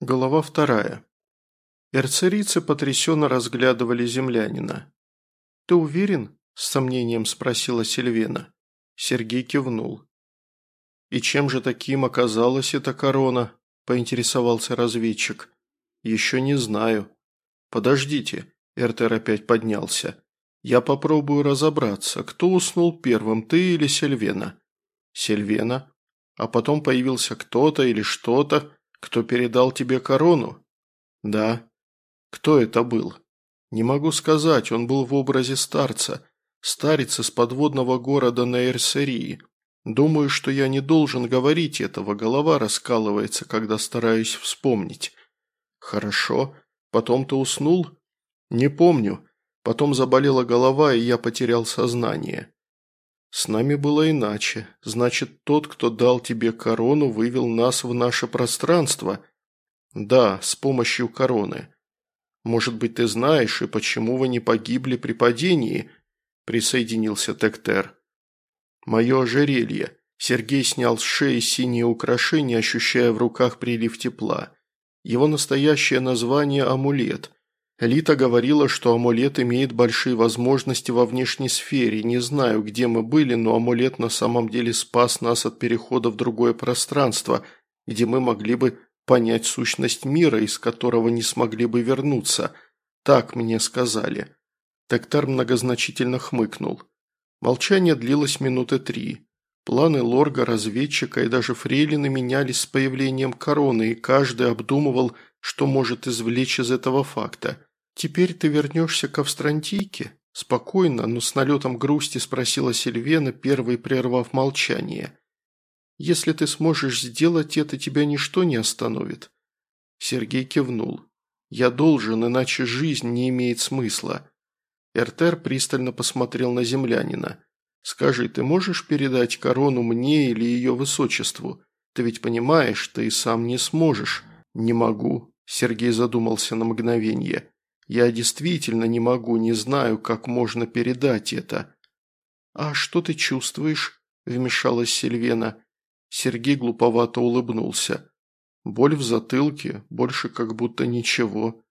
Голова вторая. Эрцерийцы потрясенно разглядывали землянина. «Ты уверен?» – с сомнением спросила Сильвена. Сергей кивнул. «И чем же таким оказалась эта корона?» – поинтересовался разведчик. «Еще не знаю». «Подождите», – Эртер опять поднялся. «Я попробую разобраться, кто уснул первым, ты или Сильвена?» «Сильвена. А потом появился кто-то или что-то, кто передал тебе корону?» «Да». «Кто это был?» «Не могу сказать, он был в образе старца, старец из подводного города на Эрсерии. Думаю, что я не должен говорить этого, голова раскалывается, когда стараюсь вспомнить». «Хорошо. Потом ты уснул?» «Не помню. Потом заболела голова, и я потерял сознание». «С нами было иначе. Значит, тот, кто дал тебе корону, вывел нас в наше пространство?» «Да, с помощью короны. Может быть, ты знаешь, и почему вы не погибли при падении?» Присоединился Тектер. «Мое ожерелье». Сергей снял с шеи синее украшение, ощущая в руках прилив тепла. Его настоящее название – амулет. Элита говорила, что амулет имеет большие возможности во внешней сфере. Не знаю, где мы были, но амулет на самом деле спас нас от перехода в другое пространство, где мы могли бы понять сущность мира, из которого не смогли бы вернуться. Так мне сказали. Тектар многозначительно хмыкнул. Молчание длилось минуты три. Планы Лорга, разведчика и даже Фрейлины менялись с появлением короны, и каждый обдумывал, что может извлечь из этого факта. «Теперь ты вернешься к Австрантийке?» Спокойно, но с налетом грусти спросила Сильвена, первой прервав молчание. «Если ты сможешь сделать это, тебя ничто не остановит». Сергей кивнул. «Я должен, иначе жизнь не имеет смысла». Эртер пристально посмотрел на землянина. «Скажи, ты можешь передать корону мне или ее высочеству? Ты ведь понимаешь, ты и сам не сможешь». «Не могу», – Сергей задумался на мгновение. Я действительно не могу, не знаю, как можно передать это». «А что ты чувствуешь?» – вмешалась Сильвена. Сергей глуповато улыбнулся. «Боль в затылке, больше как будто ничего».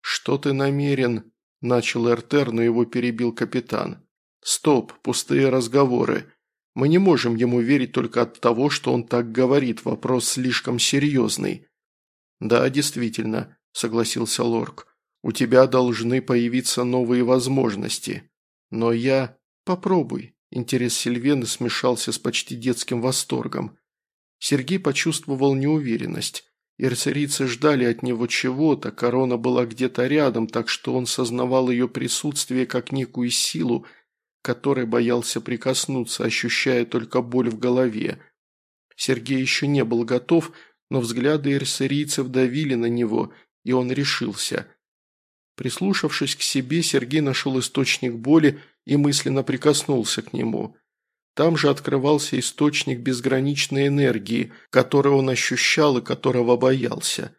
«Что ты намерен?» – начал Эртер, но его перебил капитан. «Стоп, пустые разговоры. Мы не можем ему верить только от того, что он так говорит, вопрос слишком серьезный». «Да, действительно», – согласился Лорк. У тебя должны появиться новые возможности. Но я... Попробуй. Интерес Сильвены смешался с почти детским восторгом. Сергей почувствовал неуверенность. Ирцерийцы ждали от него чего-то, корона была где-то рядом, так что он сознавал ее присутствие как некую силу, которой боялся прикоснуться, ощущая только боль в голове. Сергей еще не был готов, но взгляды эрсерийцев давили на него, и он решился. Прислушавшись к себе, Сергей нашел источник боли и мысленно прикоснулся к нему. Там же открывался источник безграничной энергии, которую он ощущал и которого боялся.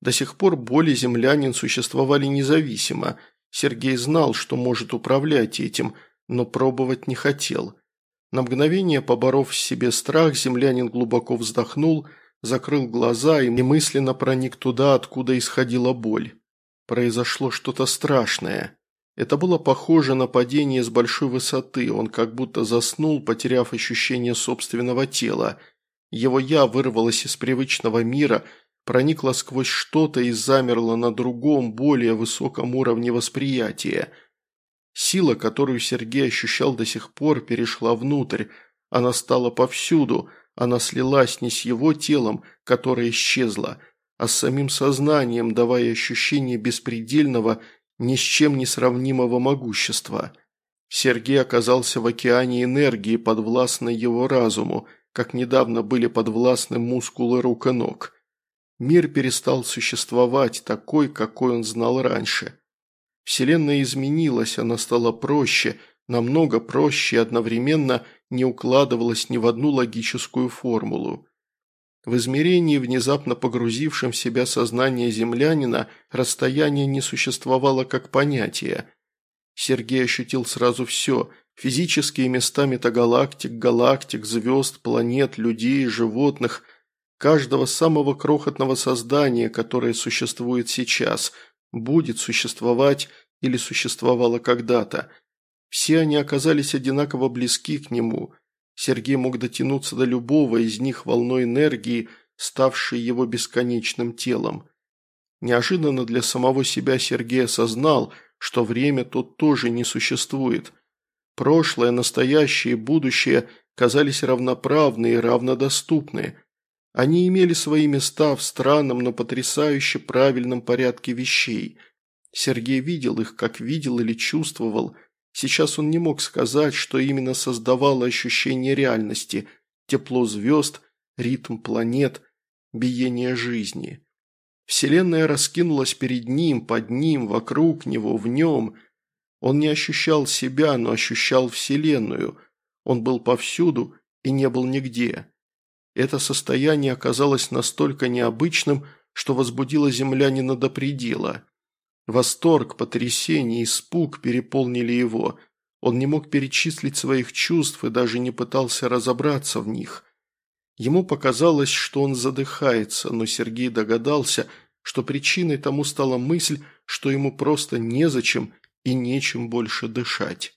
До сих пор боли землянин существовали независимо. Сергей знал, что может управлять этим, но пробовать не хотел. На мгновение, поборов в себе страх, землянин глубоко вздохнул, закрыл глаза и мысленно проник туда, откуда исходила боль. Произошло что-то страшное. Это было похоже на падение с большой высоты, он как будто заснул, потеряв ощущение собственного тела. Его «я» вырвалось из привычного мира, проникло сквозь что-то и замерло на другом, более высоком уровне восприятия. Сила, которую Сергей ощущал до сих пор, перешла внутрь. Она стала повсюду, она слилась не с его телом, которое исчезло – а с самим сознанием, давая ощущение беспредельного, ни с чем не сравнимого могущества. Сергей оказался в океане энергии, подвластной его разуму, как недавно были подвластны мускулы рук и ног. Мир перестал существовать такой, какой он знал раньше. Вселенная изменилась, она стала проще, намного проще и одновременно не укладывалась ни в одну логическую формулу. В измерении, внезапно погрузившем в себя сознание землянина, расстояние не существовало как понятие. Сергей ощутил сразу все – физические места метагалактик, галактик, звезд, планет, людей, животных. каждого самого крохотного создания, которое существует сейчас, будет существовать или существовало когда-то. Все они оказались одинаково близки к нему. Сергей мог дотянуться до любого из них волной энергии, ставшей его бесконечным телом. Неожиданно для самого себя Сергей осознал, что время тут тоже не существует. Прошлое, настоящее и будущее казались равноправны и равнодоступны. Они имели свои места в странном, но потрясающе правильном порядке вещей. Сергей видел их, как видел или чувствовал. Сейчас он не мог сказать, что именно создавало ощущение реальности, тепло звезд, ритм планет, биение жизни. Вселенная раскинулась перед ним, под ним, вокруг него, в нем. Он не ощущал себя, но ощущал Вселенную. Он был повсюду и не был нигде. Это состояние оказалось настолько необычным, что возбудило землянина до предела. Восторг, потрясение, испуг переполнили его. Он не мог перечислить своих чувств и даже не пытался разобраться в них. Ему показалось, что он задыхается, но Сергей догадался – что причиной тому стала мысль, что ему просто незачем и нечем больше дышать.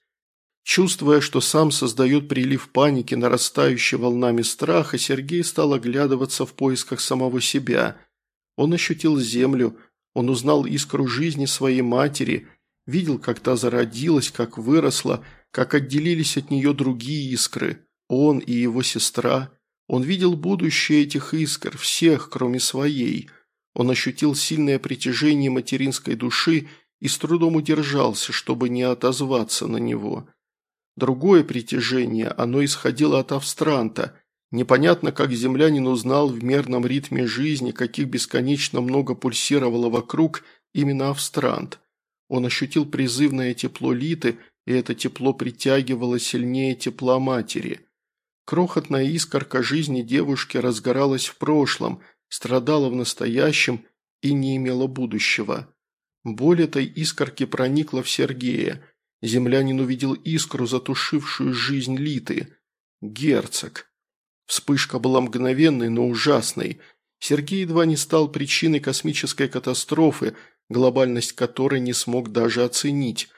Чувствуя, что сам создает прилив паники, нарастающий волнами страха, Сергей стал оглядываться в поисках самого себя. Он ощутил землю, он узнал искру жизни своей матери, видел, как та зародилась, как выросла, как отделились от нее другие искры, он и его сестра. Он видел будущее этих искр, всех, кроме своей – он ощутил сильное притяжение материнской души и с трудом удержался, чтобы не отозваться на него. Другое притяжение, оно исходило от Австранта. Непонятно, как землянин узнал в мерном ритме жизни, каких бесконечно много пульсировало вокруг именно Австрант. Он ощутил призывное тепло Литы, и это тепло притягивало сильнее тепла матери. Крохотная искорка жизни девушки разгоралась в прошлом – страдала в настоящем и не имела будущего. Боль этой искорки проникла в Сергея. Землянин увидел искру, затушившую жизнь Литы. Герцог. Вспышка была мгновенной, но ужасной. Сергей едва не стал причиной космической катастрофы, глобальность которой не смог даже оценить.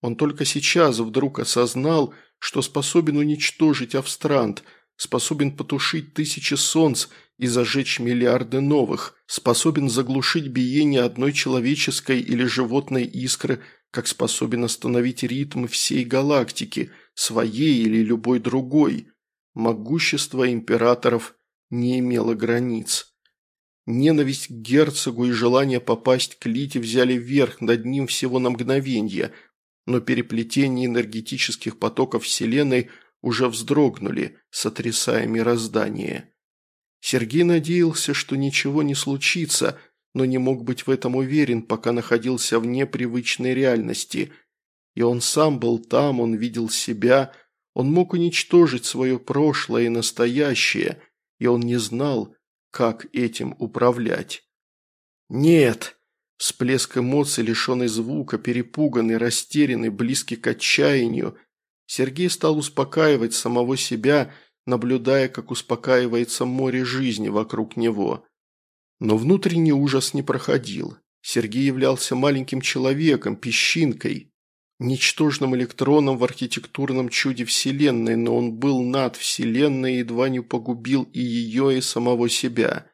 Он только сейчас вдруг осознал, что способен уничтожить Австрант, способен потушить тысячи солнц и зажечь миллиарды новых, способен заглушить биение одной человеческой или животной искры, как способен остановить ритм всей галактики, своей или любой другой. Могущество императоров не имело границ. Ненависть к герцогу и желание попасть к Лите взяли верх над ним всего на мгновение, но переплетение энергетических потоков Вселенной уже вздрогнули, сотрясая мироздание. Сергей надеялся, что ничего не случится, но не мог быть в этом уверен, пока находился вне привычной реальности. И он сам был там, он видел себя, он мог уничтожить свое прошлое и настоящее, и он не знал, как этим управлять. «Нет!» Всплеск эмоций, лишенный звука, перепуганный, растерянный, близкий к отчаянию. Сергей стал успокаивать самого себя – наблюдая, как успокаивается море жизни вокруг него. Но внутренний ужас не проходил. Сергей являлся маленьким человеком, песчинкой, ничтожным электроном в архитектурном чуде Вселенной, но он был над Вселенной и едва не погубил и ее, и самого себя.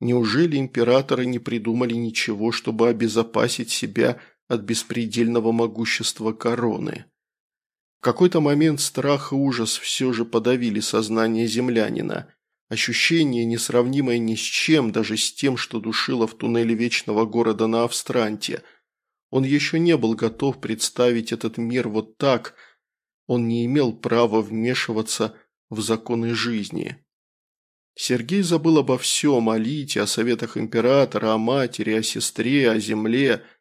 Неужели императоры не придумали ничего, чтобы обезопасить себя от беспредельного могущества короны? В какой-то момент страх и ужас все же подавили сознание землянина. Ощущение, несравнимое ни с чем, даже с тем, что душило в туннеле вечного города на Австранте. Он еще не был готов представить этот мир вот так. Он не имел права вмешиваться в законы жизни. Сергей забыл обо всем, о Лите, о советах императора, о матери, о сестре, о земле –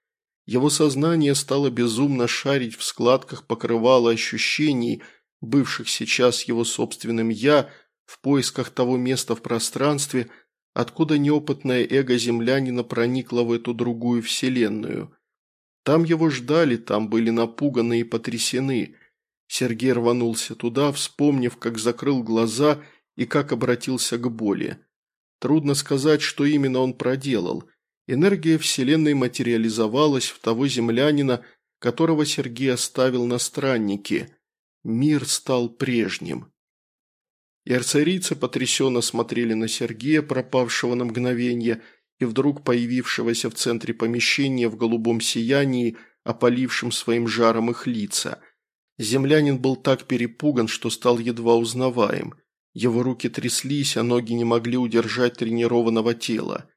его сознание стало безумно шарить в складках покрывала ощущений, бывших сейчас его собственным «я», в поисках того места в пространстве, откуда неопытное эго землянина проникло в эту другую вселенную. Там его ждали, там были напуганы и потрясены. Сергей рванулся туда, вспомнив, как закрыл глаза и как обратился к боли. Трудно сказать, что именно он проделал. Энергия Вселенной материализовалась в того землянина, которого Сергей оставил на страннике. Мир стал прежним. Ярцарийцы потрясенно смотрели на Сергея, пропавшего на мгновение, и вдруг появившегося в центре помещения в голубом сиянии, опалившим своим жаром их лица. Землянин был так перепуган, что стал едва узнаваем. Его руки тряслись, а ноги не могли удержать тренированного тела.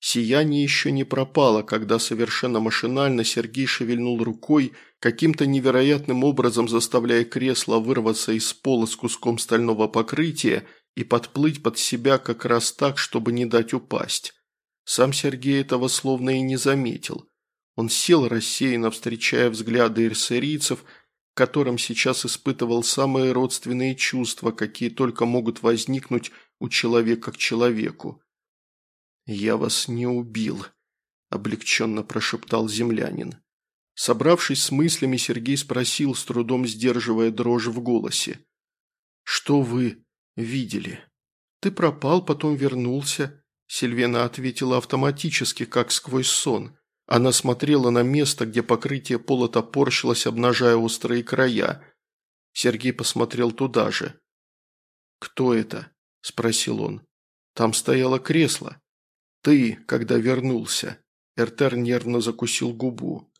Сияние еще не пропало, когда совершенно машинально Сергей шевельнул рукой, каким-то невероятным образом заставляя кресло вырваться из пола с куском стального покрытия и подплыть под себя как раз так, чтобы не дать упасть. Сам Сергей этого словно и не заметил. Он сел рассеянно, встречая взгляды эрсерийцев, которым сейчас испытывал самые родственные чувства, какие только могут возникнуть у человека к человеку. «Я вас не убил», – облегченно прошептал землянин. Собравшись с мыслями, Сергей спросил, с трудом сдерживая дрожь в голосе. «Что вы видели?» «Ты пропал, потом вернулся», – Сильвена ответила автоматически, как сквозь сон. Она смотрела на место, где покрытие пола топорщилось, обнажая острые края. Сергей посмотрел туда же. «Кто это?» – спросил он. «Там стояло кресло». «Ты, когда вернулся». Эртер нервно закусил губу.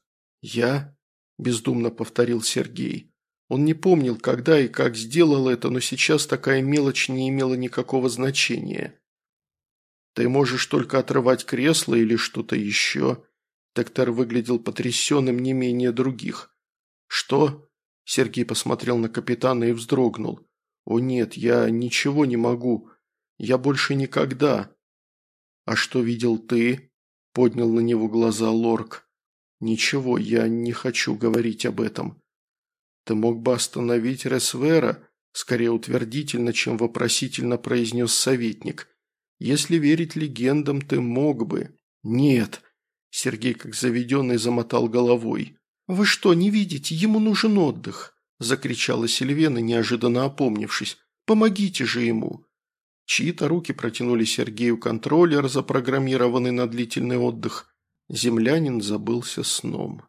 «Я?» – бездумно повторил Сергей. Он не помнил, когда и как сделал это, но сейчас такая мелочь не имела никакого значения. «Ты можешь только отрывать кресло или что-то еще?» Тектер выглядел потрясенным не менее других. «Что?» – Сергей посмотрел на капитана и вздрогнул. «О нет, я ничего не могу. Я больше никогда. «А что видел ты?» – поднял на него глаза Лорк. «Ничего, я не хочу говорить об этом». «Ты мог бы остановить Ресвера?» – скорее утвердительно, чем вопросительно произнес советник. «Если верить легендам, ты мог бы». «Нет», – Сергей как заведенный замотал головой. «Вы что, не видите? Ему нужен отдых!» – закричала Сильвена, неожиданно опомнившись. «Помогите же ему!» Чьи-то руки протянули Сергею контроллер, запрограммированный на длительный отдых. Землянин забылся сном.